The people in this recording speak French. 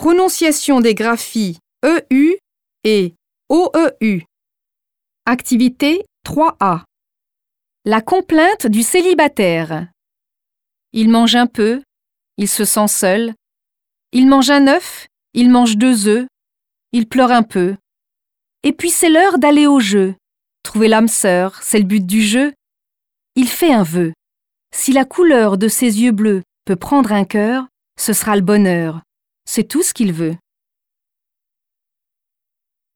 Prononciation des graphies EU et OEU. Activité 3A. La complainte du célibataire. Il mange un peu, il se sent seul. Il mange un œuf, il mange deux œufs, il pleure un peu. Et puis c'est l'heure d'aller au jeu. Trouver l'âme sœur, c'est le but du jeu. Il fait un vœu. Si la couleur de ses yeux bleus peut prendre un cœur, ce sera le bonheur. C'est tout ce qu'il veut.